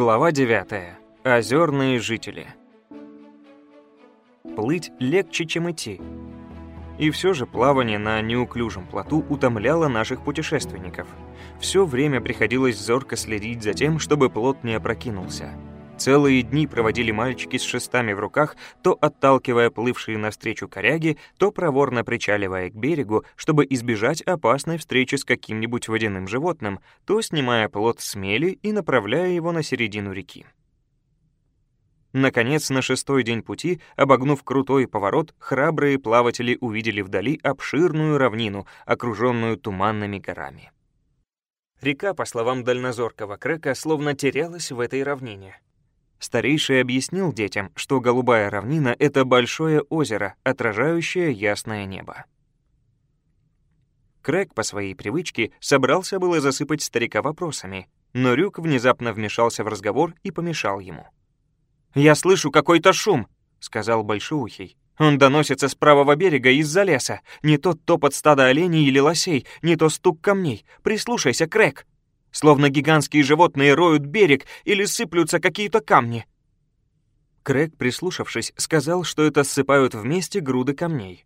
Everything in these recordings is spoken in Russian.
Глава 9. Озерные жители. Плыть легче, чем идти. И все же плавание на неуклюжем плоту утомляло наших путешественников. Все время приходилось зорко следить за тем, чтобы плот не опрокинулся. Целые дни проводили мальчики с шестами в руках, то отталкивая плывшие навстречу коряги, то проворно причаливая к берегу, чтобы избежать опасной встречи с каким-нибудь водяным животным, то снимая плот с мели и направляя его на середину реки. Наконец, на шестой день пути, обогнув крутой поворот, храбрые плаватели увидели вдали обширную равнину, окруженную туманными горами. Река, по словам дальнозоркого Крека, словно терялась в этой равнине. Старейший объяснил детям, что голубая равнина — это большое озеро, отражающее ясное небо. Крэг по своей привычке собрался было засыпать старика вопросами, но Рюк внезапно вмешался в разговор и помешал ему. «Я слышу какой-то шум», — сказал Большоухий. «Он доносится с правого берега из-за леса. Не то топот стада оленей или лосей, не то стук камней. Прислушайся, Крэг!» Словно гигантские животные роют берег или сыплются какие-то камни. Крэг, прислушавшись, сказал, что это ссыпают вместе груды камней.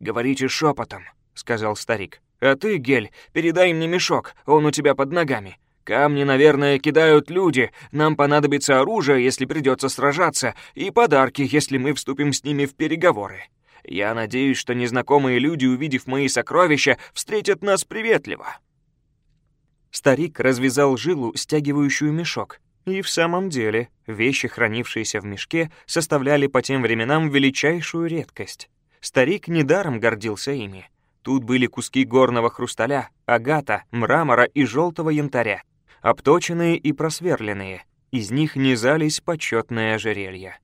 «Говорите шепотом», — сказал старик. «А ты, Гель, передай мне мешок, он у тебя под ногами. Камни, наверное, кидают люди, нам понадобится оружие, если придется сражаться, и подарки, если мы вступим с ними в переговоры. Я надеюсь, что незнакомые люди, увидев мои сокровища, встретят нас приветливо». Старик развязал жилу, стягивающую мешок. И в самом деле, вещи, хранившиеся в мешке, составляли по тем временам величайшую редкость. Старик недаром гордился ими. Тут были куски горного хрусталя, агата, мрамора и желтого янтаря, обточенные и просверленные. Из них низались почетные ожерелья.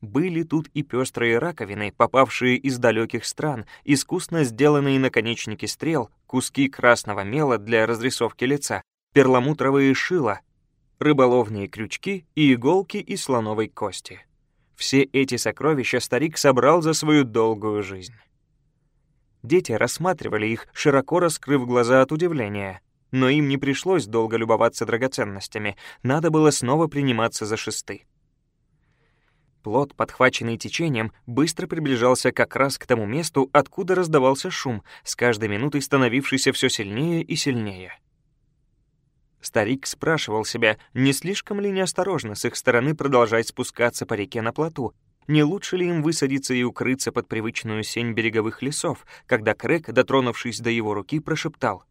Были тут и пестрые раковины, попавшие из далеких стран, искусно сделанные наконечники стрел, куски красного мела для разрисовки лица, перламутровые шила, рыболовные крючки и иголки из слоновой кости. Все эти сокровища старик собрал за свою долгую жизнь. Дети рассматривали их, широко раскрыв глаза от удивления. Но им не пришлось долго любоваться драгоценностями, надо было снова приниматься за шесты. Плот, подхваченный течением, быстро приближался как раз к тому месту, откуда раздавался шум, с каждой минутой становившийся все сильнее и сильнее. Старик спрашивал себя, не слишком ли неосторожно с их стороны продолжать спускаться по реке на плоту, не лучше ли им высадиться и укрыться под привычную сень береговых лесов, когда Крэк, дотронувшись до его руки, прошептал.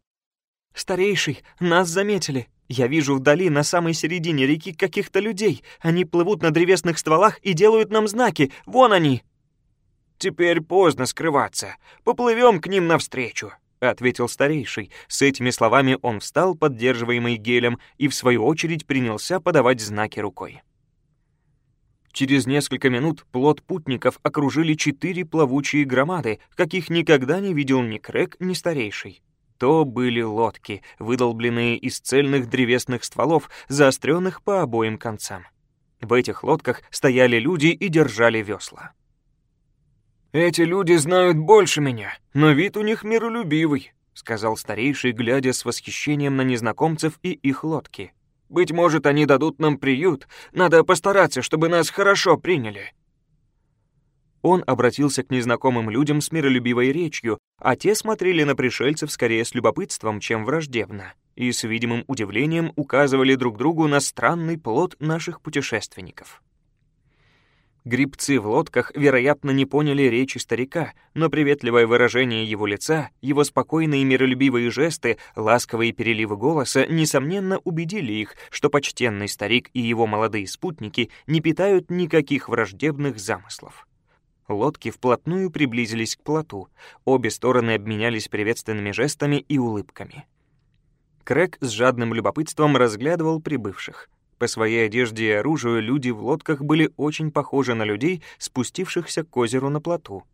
«Старейший, нас заметили!» Я вижу вдали, на самой середине реки, каких-то людей. Они плывут на древесных стволах и делают нам знаки. Вон они!» «Теперь поздно скрываться. Поплывем к ним навстречу», — ответил старейший. С этими словами он встал, поддерживаемый гелем, и в свою очередь принялся подавать знаки рукой. Через несколько минут плот путников окружили четыре плавучие громады, каких никогда не видел ни Крэк, ни старейший. То были лодки, выдолбленные из цельных древесных стволов, заостренных по обоим концам. В этих лодках стояли люди и держали весла. «Эти люди знают больше меня, но вид у них миролюбивый», — сказал старейший, глядя с восхищением на незнакомцев и их лодки. «Быть может, они дадут нам приют. Надо постараться, чтобы нас хорошо приняли». Он обратился к незнакомым людям с миролюбивой речью, а те смотрели на пришельцев скорее с любопытством, чем враждебно, и с видимым удивлением указывали друг другу на странный плод наших путешественников. Грибцы в лодках, вероятно, не поняли речи старика, но приветливое выражение его лица, его спокойные миролюбивые жесты, ласковые переливы голоса, несомненно, убедили их, что почтенный старик и его молодые спутники не питают никаких враждебных замыслов. Лодки вплотную приблизились к плоту. Обе стороны обменялись приветственными жестами и улыбками. Крэк с жадным любопытством разглядывал прибывших. По своей одежде и оружию люди в лодках были очень похожи на людей, спустившихся к озеру на плоту.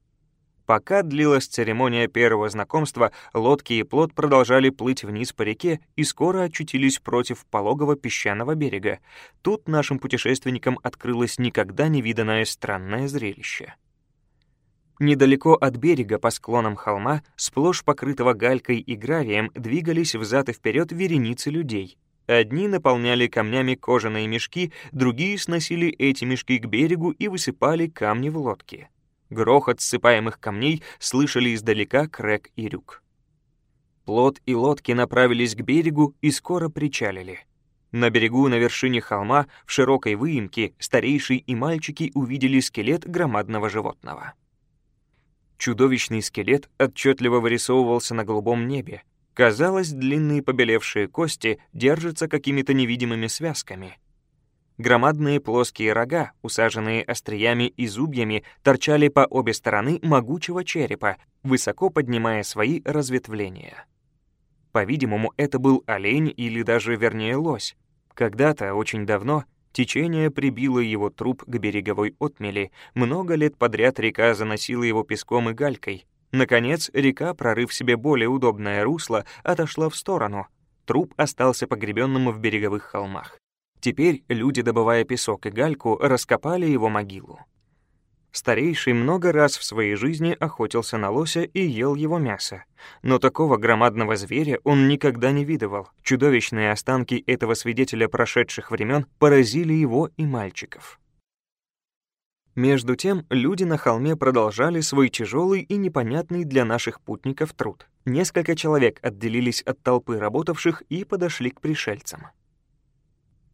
Пока длилась церемония первого знакомства, лодки и плот продолжали плыть вниз по реке и скоро очутились против пологого песчаного берега. Тут нашим путешественникам открылось никогда не виданное странное зрелище. Недалеко от берега по склонам холма, сплошь покрытого галькой и гравием, двигались взад и вперед вереницы людей. Одни наполняли камнями кожаные мешки, другие сносили эти мешки к берегу и высыпали камни в лодки. Грохот ссыпаемых камней слышали издалека Крэк и Рюк. Плот и лодки направились к берегу и скоро причалили. На берегу на вершине холма в широкой выемке старейший и мальчики увидели скелет громадного животного. Чудовищный скелет отчетливо вырисовывался на голубом небе. Казалось, длинные побелевшие кости держатся какими-то невидимыми связками. Громадные плоские рога, усаженные остриями и зубьями, торчали по обе стороны могучего черепа, высоко поднимая свои разветвления. По-видимому, это был олень или даже, вернее, лось. Когда-то, очень давно, течение прибило его труп к береговой отмели, много лет подряд река заносила его песком и галькой. Наконец, река, прорыв себе более удобное русло, отошла в сторону. Труп остался погребенным в береговых холмах. Теперь люди, добывая песок и гальку, раскопали его могилу. Старейший много раз в своей жизни охотился на лося и ел его мясо. Но такого громадного зверя он никогда не видывал. Чудовищные останки этого свидетеля прошедших времен поразили его и мальчиков. Между тем, люди на холме продолжали свой тяжелый и непонятный для наших путников труд. Несколько человек отделились от толпы работавших и подошли к пришельцам.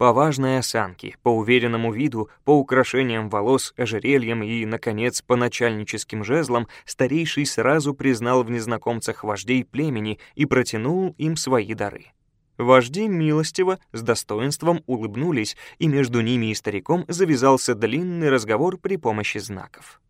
По важной осанке, по уверенному виду, по украшениям волос, ожерельям и, наконец, по начальническим жезлам, старейший сразу признал в незнакомцах вождей племени и протянул им свои дары. Вожди милостиво, с достоинством улыбнулись, и между ними и стариком завязался длинный разговор при помощи знаков.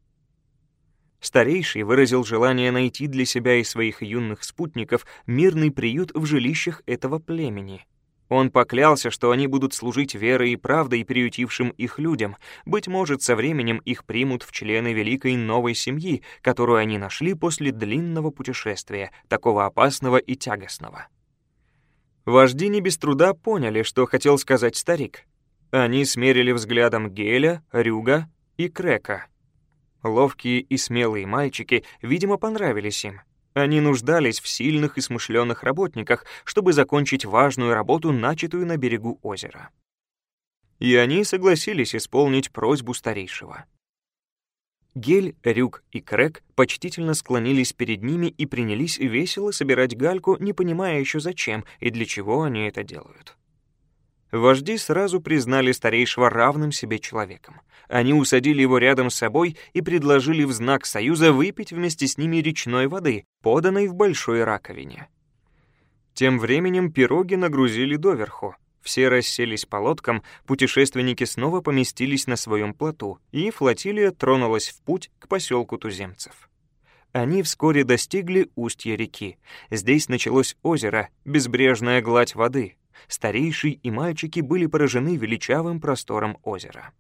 Старейший выразил желание найти для себя и своих юных спутников мирный приют в жилищах этого племени — он поклялся, что они будут служить верой и правдой приютившим их людям. Быть может, со временем их примут в члены великой новой семьи, которую они нашли после длинного путешествия, такого опасного и тягостного. Вожди не без труда поняли, что хотел сказать старик. Они смерили взглядом Геля, Рюга и Крека. Ловкие и смелые мальчики, видимо, понравились им. Они нуждались в сильных и смышленых работниках, чтобы закончить важную работу, начатую на берегу озера. И они согласились исполнить просьбу старейшего. Гель, Рюк и Крэк почтительно склонились перед ними и принялись весело собирать гальку, не понимая еще зачем и для чего они это делают. Вожди сразу признали старейшего равным себе человеком. Они усадили его рядом с собой и предложили в знак союза выпить вместе с ними речной воды, поданной в большой раковине. Тем временем пироги нагрузили доверху. Все расселись по лодкам, путешественники снова поместились на своем плоту, и флотилия тронулась в путь к поселку туземцев. Они вскоре достигли устья реки. Здесь началось озеро, безбрежная гладь воды. Старейший и мальчики были поражены величавым простором озера.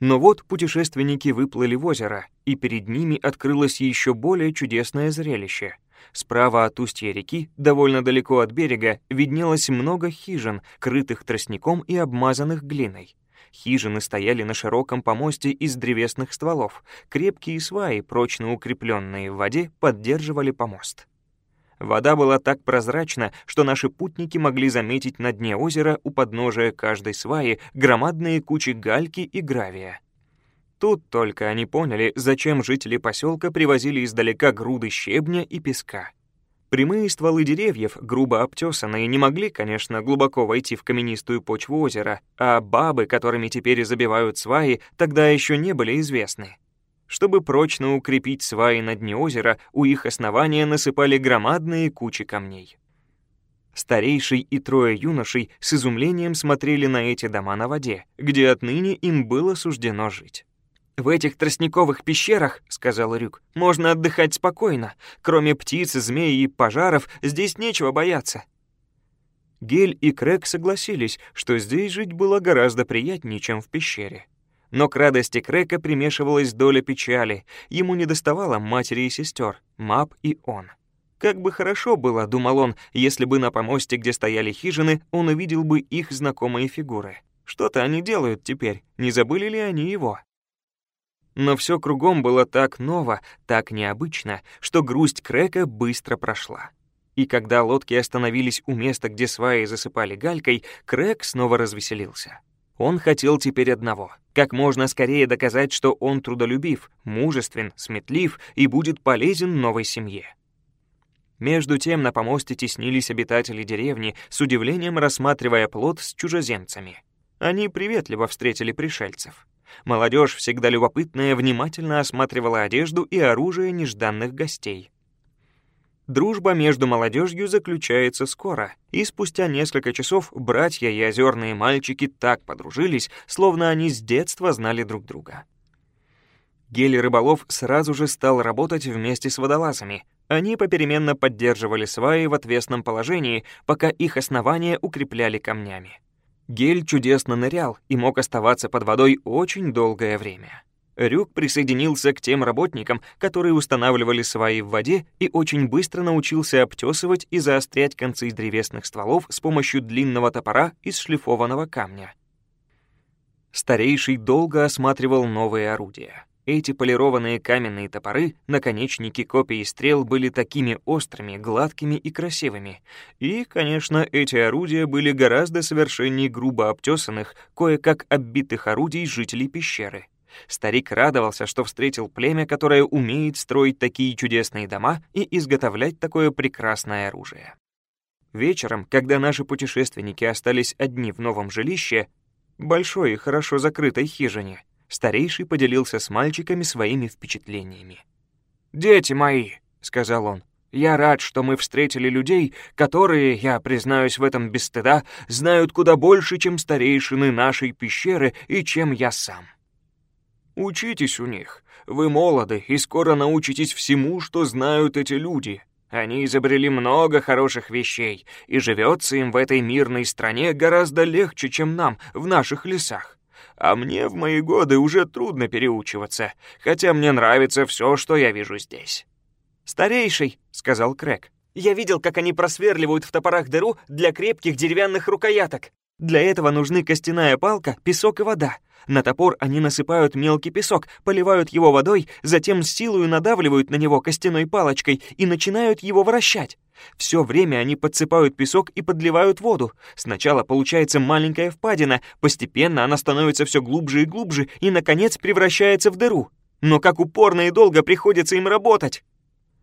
Но вот путешественники выплыли в озеро, и перед ними открылось еще более чудесное зрелище. Справа от устья реки, довольно далеко от берега, виднелось много хижин, крытых тростником и обмазанных глиной. Хижины стояли на широком помосте из древесных стволов. Крепкие сваи, прочно укрепленные в воде, поддерживали помост. Вода была так прозрачна, что наши путники могли заметить на дне озера у подножия каждой сваи громадные кучи гальки и гравия. Тут только они поняли, зачем жители поселка привозили издалека груды щебня и песка. Прямые стволы деревьев, грубо обтесанные, не могли, конечно, глубоко войти в каменистую почву озера, а бабы, которыми теперь забивают сваи, тогда еще не были известны. Чтобы прочно укрепить сваи на дне озера, у их основания насыпали громадные кучи камней. Старейший и трое юношей с изумлением смотрели на эти дома на воде, где отныне им было суждено жить. «В этих тростниковых пещерах, — сказал Рюк, — можно отдыхать спокойно. Кроме птиц, змей и пожаров, здесь нечего бояться». Гель и Крэк согласились, что здесь жить было гораздо приятнее, чем в пещере. Но к радости Крека примешивалась доля печали. Ему не доставало матери и сестер, Мап и он. Как бы хорошо было, думал он, если бы на помосте, где стояли хижины, он увидел бы их знакомые фигуры. Что-то они делают теперь, не забыли ли они его? Но все кругом было так ново, так необычно, что грусть Крека быстро прошла. И когда лодки остановились у места, где сваи засыпали галькой, Крэг снова развеселился. Он хотел теперь одного — как можно скорее доказать, что он трудолюбив, мужествен, сметлив и будет полезен новой семье. Между тем на помосте теснились обитатели деревни, с удивлением рассматривая плод с чужеземцами. Они приветливо встретили пришельцев. Молодежь, всегда любопытная, внимательно осматривала одежду и оружие нежданных гостей. Дружба между молодежью заключается скоро, и спустя несколько часов братья и озерные мальчики так подружились, словно они с детства знали друг друга. Гели Рыболов сразу же стал работать вместе с водолазами. Они попеременно поддерживали сваи в отвесном положении, пока их основания укрепляли камнями. Гель чудесно нырял и мог оставаться под водой очень долгое время. Рюк присоединился к тем работникам, которые устанавливали свои в воде и очень быстро научился обтесывать и заострять концы древесных стволов с помощью длинного топора из шлифованного камня. Старейший долго осматривал новые орудия. Эти полированные каменные топоры, наконечники копий и стрел были такими острыми, гладкими и красивыми. И, конечно, эти орудия были гораздо совершеннее грубо обтесанных, кое-как оббитых орудий жителей пещеры. Старик радовался, что встретил племя, которое умеет строить такие чудесные дома и изготовлять такое прекрасное оружие. Вечером, когда наши путешественники остались одни в новом жилище, большой и хорошо закрытой хижине, старейший поделился с мальчиками своими впечатлениями. «Дети мои», — сказал он, — «я рад, что мы встретили людей, которые, я признаюсь в этом без стыда, знают куда больше, чем старейшины нашей пещеры и чем я сам». Учитесь у них. Вы молоды и скоро научитесь всему, что знают эти люди. Они изобрели много хороших вещей, и живется им в этой мирной стране гораздо легче, чем нам в наших лесах. А мне в мои годы уже трудно переучиваться, хотя мне нравится все, что я вижу здесь. «Старейший», — сказал Крэк, — «я видел, как они просверливают в топорах дыру для крепких деревянных рукояток. Для этого нужны костяная палка, песок и вода. На топор они насыпают мелкий песок, поливают его водой, затем с силой надавливают на него костяной палочкой и начинают его вращать. Все время они подсыпают песок и подливают воду. Сначала получается маленькая впадина, постепенно она становится все глубже и глубже и, наконец, превращается в дыру. Но как упорно и долго приходится им работать!»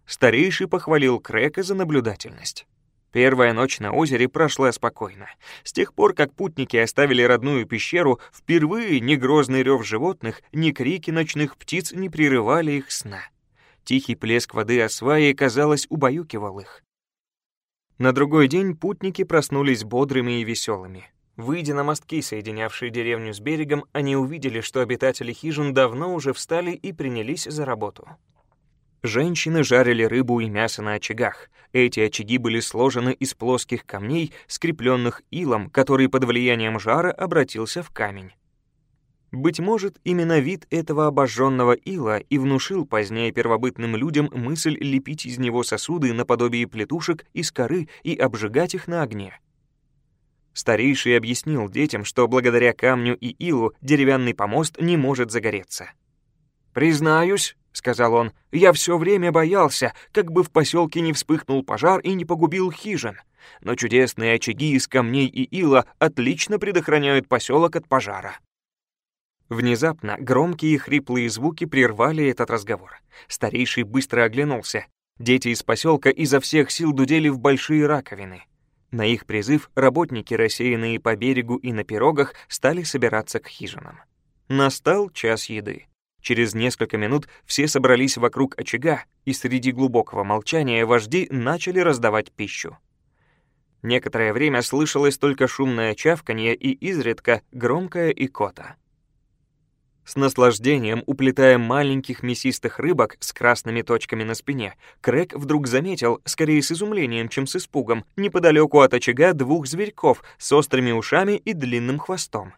Старейший похвалил Крека за наблюдательность. Первая ночь на озере прошла спокойно. С тех пор, как путники оставили родную пещеру, впервые ни грозный рев животных, ни крики ночных птиц не прерывали их сна. Тихий плеск воды о свае, казалось, убаюкивал их. На другой день путники проснулись бодрыми и веселыми. Выйдя на мостки, соединявшие деревню с берегом, они увидели, что обитатели хижин давно уже встали и принялись за работу. Женщины жарили рыбу и мясо на очагах. Эти очаги были сложены из плоских камней, скрепленных илом, который под влиянием жара обратился в камень. Быть может, именно вид этого обожженного ила и внушил позднее первобытным людям мысль лепить из него сосуды наподобие плетушек из коры и обжигать их на огне. Старейший объяснил детям, что благодаря камню и илу деревянный помост не может загореться. «Признаюсь», — сказал он, — «я все время боялся, как бы в поселке не вспыхнул пожар и не погубил хижин. Но чудесные очаги из камней и ила отлично предохраняют поселок от пожара». Внезапно громкие хриплые звуки прервали этот разговор. Старейший быстро оглянулся. Дети из поселка изо всех сил дудели в большие раковины. На их призыв работники, рассеянные по берегу и на пирогах, стали собираться к хижинам. Настал час еды. Через несколько минут все собрались вокруг очага, и среди глубокого молчания вожди начали раздавать пищу. Некоторое время слышалось только шумное чавканье и изредка громкое икота. С наслаждением, уплетая маленьких мясистых рыбок с красными точками на спине, Крэк вдруг заметил, скорее с изумлением, чем с испугом, неподалеку от очага двух зверьков с острыми ушами и длинным хвостом.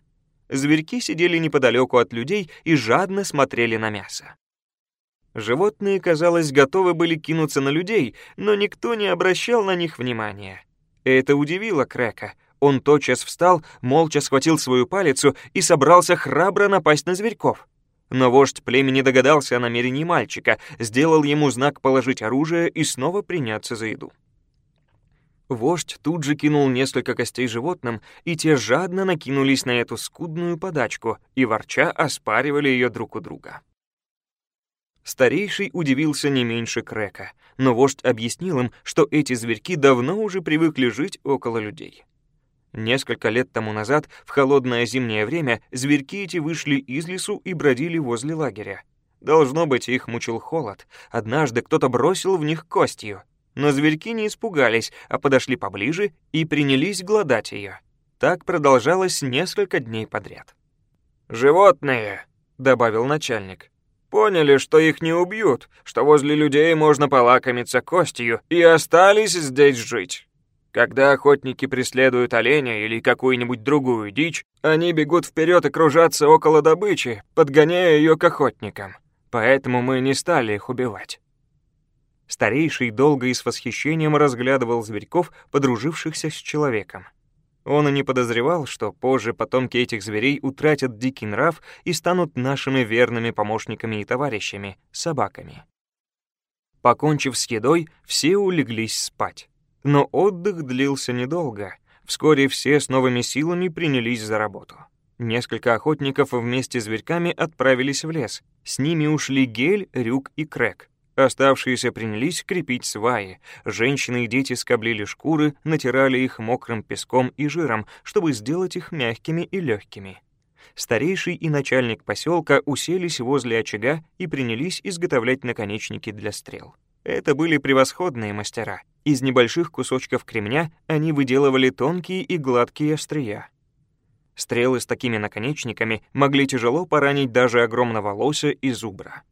Зверьки сидели неподалеку от людей и жадно смотрели на мясо. Животные, казалось, готовы были кинуться на людей, но никто не обращал на них внимания. Это удивило Крека. Он тотчас встал, молча схватил свою палицу и собрался храбро напасть на зверьков. Но вождь племени догадался о намерении мальчика, сделал ему знак положить оружие и снова приняться за еду. Вождь тут же кинул несколько костей животным, и те жадно накинулись на эту скудную подачку и ворча оспаривали ее друг у друга. Старейший удивился не меньше Крека, но вождь объяснил им, что эти зверьки давно уже привыкли жить около людей. Несколько лет тому назад, в холодное зимнее время, зверьки эти вышли из лесу и бродили возле лагеря. Должно быть, их мучил холод. Однажды кто-то бросил в них костью. Но зверьки не испугались, а подошли поближе и принялись глодать ее. Так продолжалось несколько дней подряд. «Животные», — добавил начальник, Поняли, что их не убьют, что возле людей можно полакомиться костью, и остались здесь жить. Когда охотники преследуют оленя или какую-нибудь другую дичь, они бегут вперед и кружатся около добычи, подгоняя ее к охотникам. Поэтому мы не стали их убивать. Старейший долго и с восхищением разглядывал зверьков, подружившихся с человеком. Он и не подозревал, что позже потомки этих зверей утратят дикий нрав и станут нашими верными помощниками и товарищами, собаками. Покончив с едой, все улеглись спать. Но отдых длился недолго. Вскоре все с новыми силами принялись за работу. Несколько охотников вместе с зверьками отправились в лес. С ними ушли Гель, Рюк и Крэк. Оставшиеся принялись крепить сваи. Женщины и дети скоблили шкуры, натирали их мокрым песком и жиром, чтобы сделать их мягкими и легкими. Старейший и начальник поселка уселись возле очага и принялись изготовлять наконечники для стрел. Это были превосходные мастера. Из небольших кусочков кремня они выделывали тонкие и гладкие острия. Стрелы с такими наконечниками могли тяжело поранить даже огромного лося и зубра.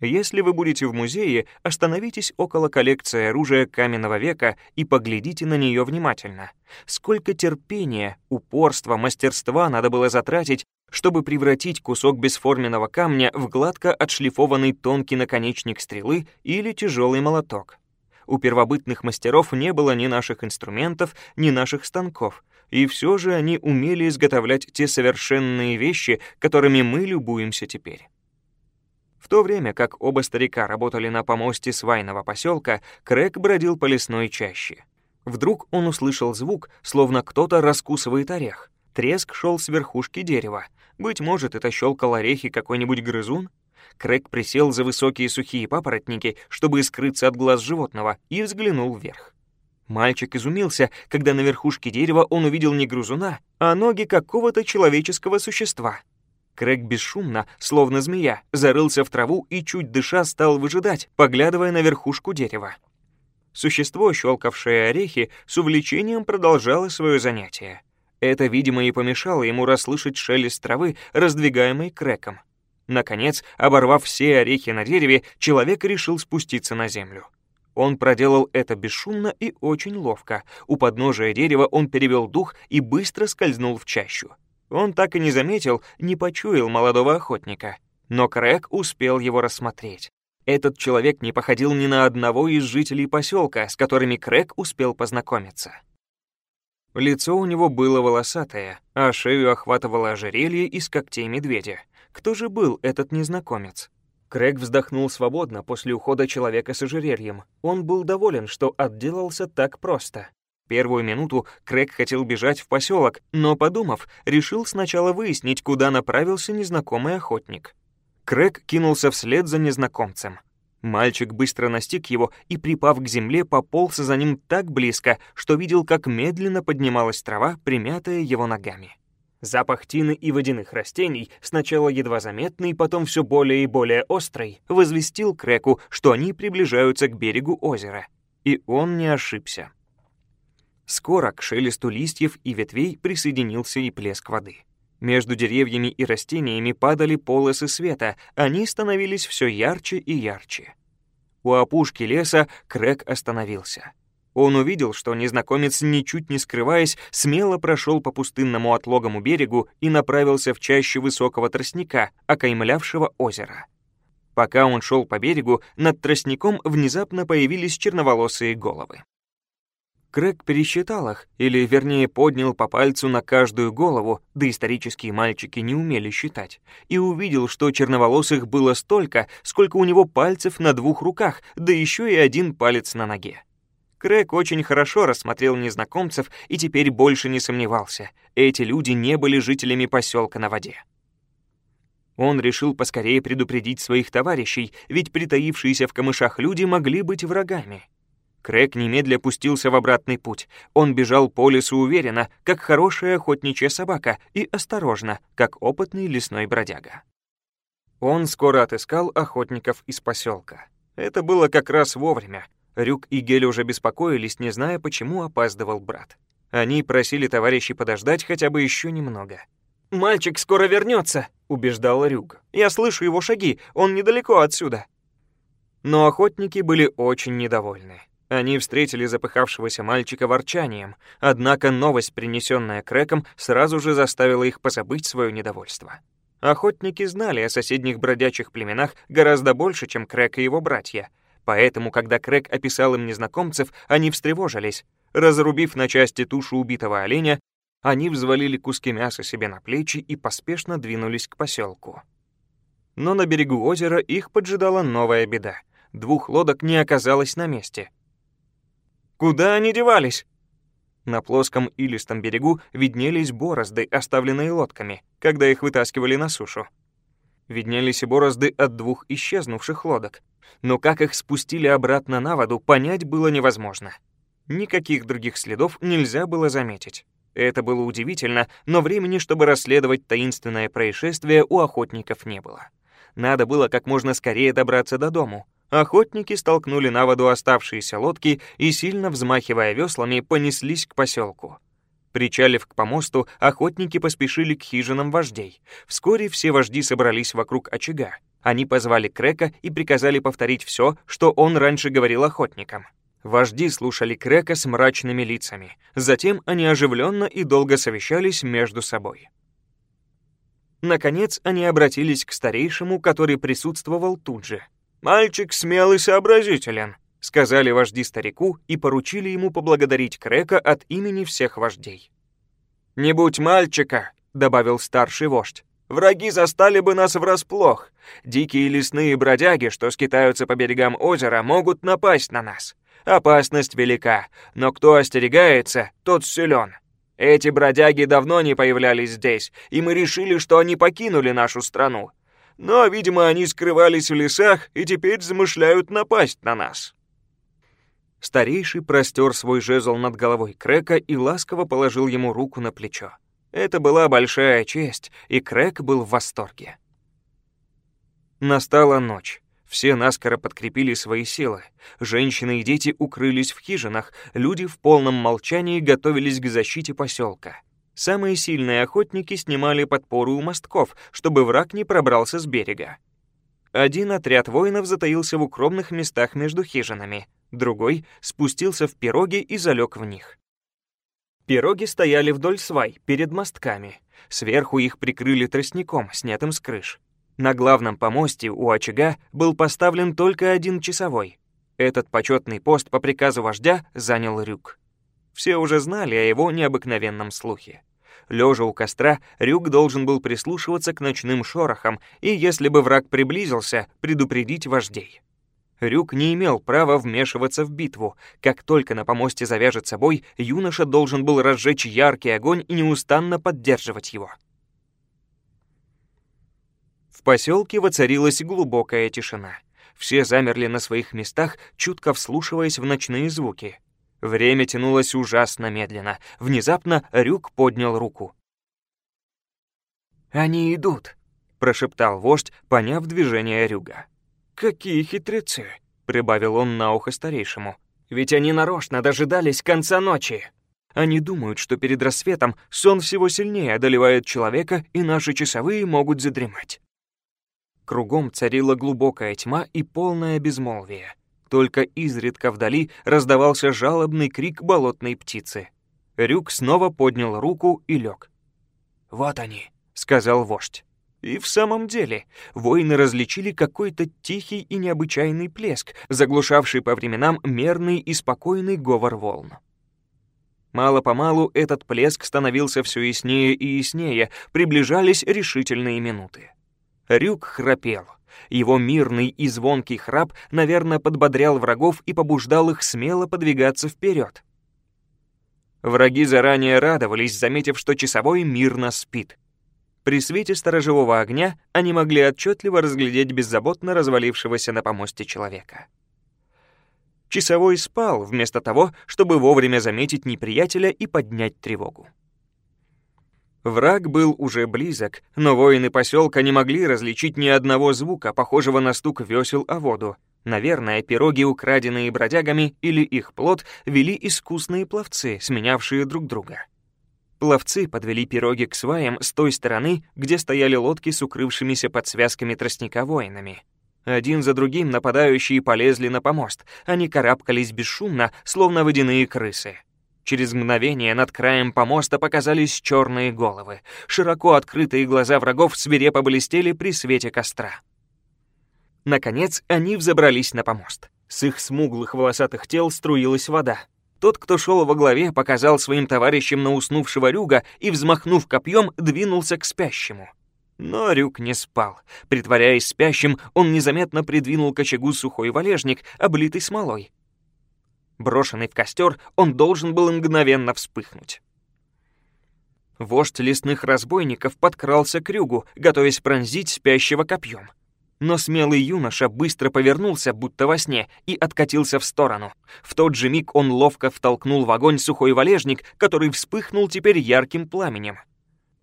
Если вы будете в музее, остановитесь около коллекции оружия каменного века и поглядите на нее внимательно. Сколько терпения, упорства, мастерства надо было затратить, чтобы превратить кусок бесформенного камня в гладко отшлифованный тонкий наконечник стрелы или тяжелый молоток. У первобытных мастеров не было ни наших инструментов, ни наших станков, и все же они умели изготовлять те совершенные вещи, которыми мы любуемся теперь. В то время как оба старика работали на помосте свайного поселка, Крэк бродил по лесной чаще. Вдруг он услышал звук, словно кто-то раскусывает орех. Треск шел с верхушки дерева. Быть может, это щелкал орехи какой-нибудь грызун? Крэк присел за высокие сухие папоротники, чтобы скрыться от глаз животного, и взглянул вверх. Мальчик изумился, когда на верхушке дерева он увидел не грызуна, а ноги какого-то человеческого существа — Крэг бесшумно, словно змея, зарылся в траву и, чуть дыша, стал выжидать, поглядывая на верхушку дерева. Существо, щелкавшее орехи, с увлечением продолжало свое занятие. Это, видимо, и помешало ему расслышать шелест травы, раздвигаемой Крэком. Наконец, оборвав все орехи на дереве, человек решил спуститься на землю. Он проделал это бесшумно и очень ловко. У подножия дерева он перевел дух и быстро скользнул в чащу. Он так и не заметил, не почуял молодого охотника. Но Крэг успел его рассмотреть. Этот человек не походил ни на одного из жителей поселка, с которыми Крэг успел познакомиться. Лицо у него было волосатое, а шею охватывало ожерелье из когтей медведя. Кто же был этот незнакомец? Крэг вздохнул свободно после ухода человека с ожерельем. Он был доволен, что отделался так просто. Первую минуту Крэг хотел бежать в поселок, но, подумав, решил сначала выяснить, куда направился незнакомый охотник. Крэг кинулся вслед за незнакомцем. Мальчик быстро настиг его и, припав к земле, пополз за ним так близко, что видел, как медленно поднималась трава, примятая его ногами. Запах тины и водяных растений, сначала едва заметный, потом все более и более острый, возвестил Крэку, что они приближаются к берегу озера. И он не ошибся. Скоро к шелесту листьев и ветвей присоединился и плеск воды. Между деревьями и растениями падали полосы света, они становились все ярче и ярче. У опушки леса Крэк остановился. Он увидел, что незнакомец, ничуть не скрываясь, смело прошел по пустынному отлогому берегу и направился в чащу высокого тростника, окаймлявшего озеро. Пока он шел по берегу, над тростником внезапно появились черноволосые головы. Крэг пересчитал их, или, вернее, поднял по пальцу на каждую голову, да исторические мальчики не умели считать, и увидел, что черноволосых было столько, сколько у него пальцев на двух руках, да еще и один палец на ноге. Крэг очень хорошо рассмотрел незнакомцев и теперь больше не сомневался. Эти люди не были жителями поселка на воде. Он решил поскорее предупредить своих товарищей, ведь притаившиеся в камышах люди могли быть врагами. Крэг немедля пустился в обратный путь. Он бежал по лесу уверенно, как хорошая охотничья собака, и осторожно, как опытный лесной бродяга. Он скоро отыскал охотников из поселка. Это было как раз вовремя. Рюк и Гель уже беспокоились, не зная, почему опаздывал брат. Они просили товарищей подождать хотя бы еще немного. «Мальчик скоро вернется, убеждал Рюк. «Я слышу его шаги, он недалеко отсюда». Но охотники были очень недовольны. Они встретили запыхавшегося мальчика ворчанием, однако новость, принесенная Крэком, сразу же заставила их позабыть свое недовольство. Охотники знали о соседних бродячих племенах гораздо больше, чем Крэк и его братья, поэтому, когда Крэк описал им незнакомцев, они встревожились. Разрубив на части тушу убитого оленя, они взвалили куски мяса себе на плечи и поспешно двинулись к поселку. Но на берегу озера их поджидала новая беда. Двух лодок не оказалось на месте. Куда они девались? На плоском илистом берегу виднелись борозды, оставленные лодками, когда их вытаскивали на сушу. Виднелись и борозды от двух исчезнувших лодок. Но как их спустили обратно на воду, понять было невозможно. Никаких других следов нельзя было заметить. Это было удивительно, но времени, чтобы расследовать таинственное происшествие, у охотников не было. Надо было как можно скорее добраться до дому. Охотники столкнули на воду оставшиеся лодки и, сильно взмахивая веслами, понеслись к поселку. Причалив к помосту, охотники поспешили к хижинам вождей. Вскоре все вожди собрались вокруг очага. Они позвали Крека и приказали повторить все, что он раньше говорил охотникам. Вожди слушали Крека с мрачными лицами. Затем они оживленно и долго совещались между собой. Наконец они обратились к старейшему, который присутствовал тут же. «Мальчик смелый сообразителен», — сказали вожди старику и поручили ему поблагодарить Крека от имени всех вождей. «Не будь мальчика», — добавил старший вождь, Враги застали бы нас врасплох. Дикие лесные бродяги, что скитаются по берегам озера, могут напасть на нас. Опасность велика, но кто остерегается, тот силен. Эти бродяги давно не появлялись здесь, и мы решили, что они покинули нашу страну. Но, видимо, они скрывались в лесах и теперь замышляют напасть на нас». Старейший простер свой жезл над головой Крека и ласково положил ему руку на плечо. Это была большая честь, и Крек был в восторге. Настала ночь. Все наскоро подкрепили свои силы. Женщины и дети укрылись в хижинах, люди в полном молчании готовились к защите поселка. Самые сильные охотники снимали подпору у мостков, чтобы враг не пробрался с берега. Один отряд воинов затаился в укромных местах между хижинами, другой спустился в пироги и залег в них. Пироги стояли вдоль свай, перед мостками. Сверху их прикрыли тростником, снятым с крыш. На главном помосте у очага был поставлен только один часовой. Этот почетный пост по приказу вождя занял Рюк. Все уже знали о его необыкновенном слухе. Лежа у костра, Рюк должен был прислушиваться к ночным шорохам и, если бы враг приблизился, предупредить вождей. Рюк не имел права вмешиваться в битву. Как только на помосте завяжется бой, юноша должен был разжечь яркий огонь и неустанно поддерживать его. В поселке воцарилась глубокая тишина. Все замерли на своих местах, чутко вслушиваясь в ночные звуки. Время тянулось ужасно медленно. Внезапно Рюк поднял руку. «Они идут», — прошептал вождь, поняв движение Рюга. «Какие хитрецы!» — прибавил он на ухо старейшему. «Ведь они нарочно дожидались конца ночи!» Они думают, что перед рассветом сон всего сильнее одолевает человека, и наши часовые могут задремать. Кругом царила глубокая тьма и полное безмолвие. Только изредка вдали раздавался жалобный крик болотной птицы. Рюк снова поднял руку и лег. «Вот они», — сказал вождь. И в самом деле, воины различили какой-то тихий и необычайный плеск, заглушавший по временам мерный и спокойный говор волн. Мало-помалу этот плеск становился все яснее и яснее, приближались решительные минуты. Рюк храпел. Его мирный и звонкий храп, наверное, подбодрял врагов и побуждал их смело подвигаться вперед. Враги заранее радовались, заметив, что часовой мирно спит. При свете сторожевого огня они могли отчетливо разглядеть беззаботно развалившегося на помосте человека. Часовой спал, вместо того, чтобы вовремя заметить неприятеля и поднять тревогу. Враг был уже близок, но воины поселка не могли различить ни одного звука, похожего на стук весел о воду. Наверное, пироги, украденные бродягами, или их плод, вели искусные пловцы, сменявшие друг друга. Пловцы подвели пироги к сваям с той стороны, где стояли лодки с укрывшимися под связками тростника воинами. Один за другим нападающие полезли на помост. Они карабкались бесшумно, словно водяные крысы. Через мгновение над краем помоста показались черные головы. Широко открытые глаза врагов свирепо блестели при свете костра. Наконец, они взобрались на помост. С их смуглых волосатых тел струилась вода. Тот, кто шел во главе, показал своим товарищам на уснувшего Рюга и, взмахнув копьем, двинулся к спящему. Но Рюк не спал. Притворяясь спящим, он незаметно придвинул к очагу сухой валежник, облитый смолой. Брошенный в костер, он должен был мгновенно вспыхнуть. Вождь лесных разбойников подкрался к Рюгу, готовясь пронзить спящего копьем. Но смелый юноша быстро повернулся, будто во сне, и откатился в сторону. В тот же миг он ловко втолкнул в огонь сухой валежник, который вспыхнул теперь ярким пламенем.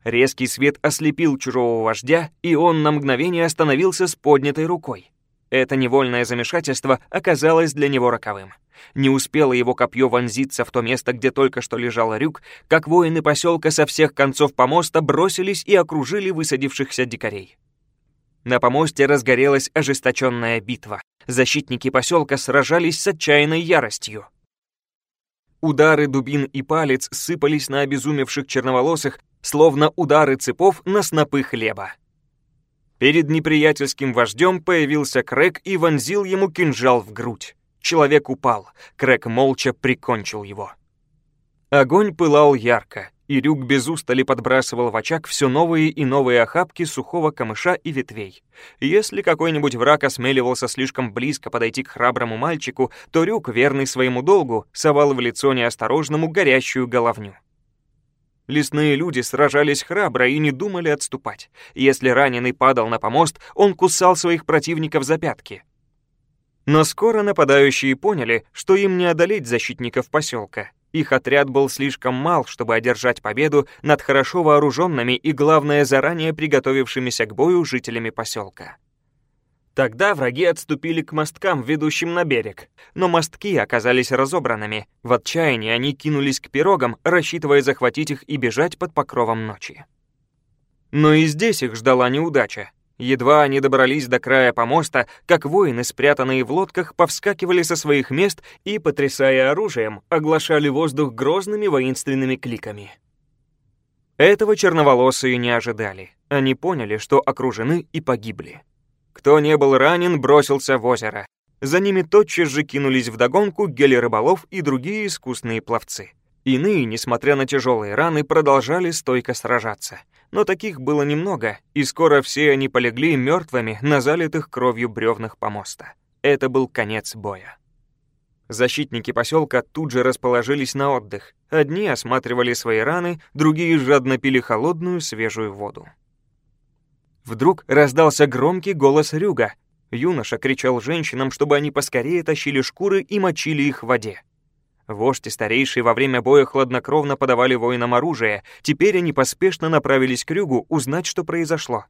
Резкий свет ослепил чужого вождя, и он на мгновение остановился с поднятой рукой. Это невольное замешательство оказалось для него роковым. Не успело его копье вонзиться в то место, где только что лежал Рюк, как воины поселка со всех концов помоста бросились и окружили высадившихся дикарей. На помосте разгорелась ожесточенная битва. Защитники поселка сражались с отчаянной яростью. Удары дубин и палец сыпались на обезумевших черноволосых, словно удары цепов на снопы хлеба. Перед неприятельским вождем появился Крэк и вонзил ему кинжал в грудь. Человек упал, Крэк молча прикончил его. Огонь пылал ярко, и Рюк без устали подбрасывал в очаг все новые и новые охапки сухого камыша и ветвей. Если какой-нибудь враг осмеливался слишком близко подойти к храброму мальчику, то Рюк, верный своему долгу, совал в лицо неосторожному горящую головню. Лесные люди сражались храбро и не думали отступать. Если раненый падал на помост, он кусал своих противников за пятки. Но скоро нападающие поняли, что им не одолеть защитников поселка. Их отряд был слишком мал, чтобы одержать победу над хорошо вооруженными и, главное, заранее приготовившимися к бою жителями поселка. Тогда враги отступили к мосткам, ведущим на берег, но мостки оказались разобранными. В отчаянии они кинулись к пирогам, рассчитывая захватить их и бежать под покровом ночи. Но и здесь их ждала неудача. Едва они добрались до края помоста, как воины, спрятанные в лодках, повскакивали со своих мест и, потрясая оружием, оглашали воздух грозными воинственными кликами. Этого черноволосые не ожидали. Они поняли, что окружены и погибли. Кто не был ранен, бросился в озеро. За ними тотчас же кинулись вдогонку гели-рыболов и другие искусные пловцы. Иные, несмотря на тяжелые раны, продолжали стойко сражаться — но таких было немного, и скоро все они полегли мертвыми на залитых кровью бревнах помоста. Это был конец боя. Защитники поселка тут же расположились на отдых. Одни осматривали свои раны, другие жадно пили холодную свежую воду. Вдруг раздался громкий голос Рюга. Юноша кричал женщинам, чтобы они поскорее тащили шкуры и мочили их в воде. Вождь и старейшие во время боя хладнокровно подавали воинам оружие. Теперь они поспешно направились к Рюгу узнать, что произошло.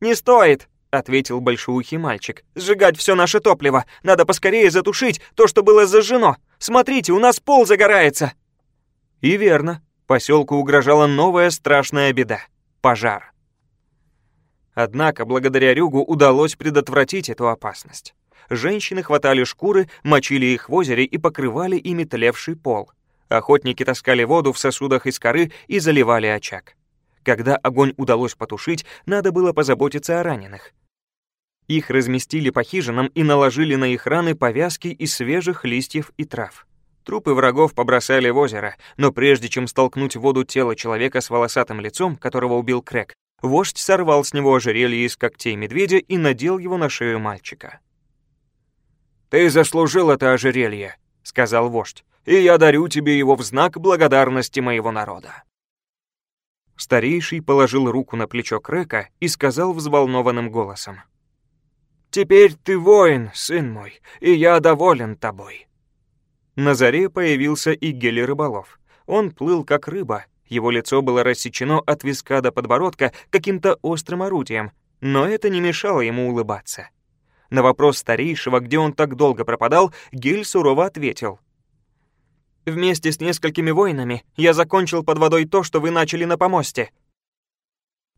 «Не стоит!» — ответил большоухий мальчик. «Сжигать все наше топливо! Надо поскорее затушить то, что было зажжено! Смотрите, у нас пол загорается!» И верно, поселку угрожала новая страшная беда — пожар. Однако благодаря Рюгу удалось предотвратить эту опасность. Женщины хватали шкуры, мочили их в озере и покрывали ими тлевший пол. Охотники таскали воду в сосудах из коры и заливали очаг. Когда огонь удалось потушить, надо было позаботиться о раненых. Их разместили по хижинам и наложили на их раны повязки из свежих листьев и трав. Трупы врагов побросали в озеро, но прежде чем столкнуть в воду тело человека с волосатым лицом, которого убил Крэк, Вождь сорвал с него ожерелье из когтей медведя и надел его на шею мальчика. «Ты заслужил это ожерелье», — сказал вождь, «и я дарю тебе его в знак благодарности моего народа». Старейший положил руку на плечо Крека и сказал взволнованным голосом. «Теперь ты воин, сын мой, и я доволен тобой». На заре появился и Гели Рыболов. Он плыл как рыба, его лицо было рассечено от виска до подбородка каким-то острым орудием, но это не мешало ему улыбаться. На вопрос старейшего, где он так долго пропадал, Гель сурово ответил. «Вместе с несколькими воинами я закончил под водой то, что вы начали на помосте.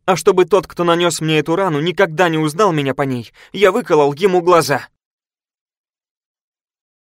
А чтобы тот, кто нанес мне эту рану, никогда не узнал меня по ней, я выколол ему глаза».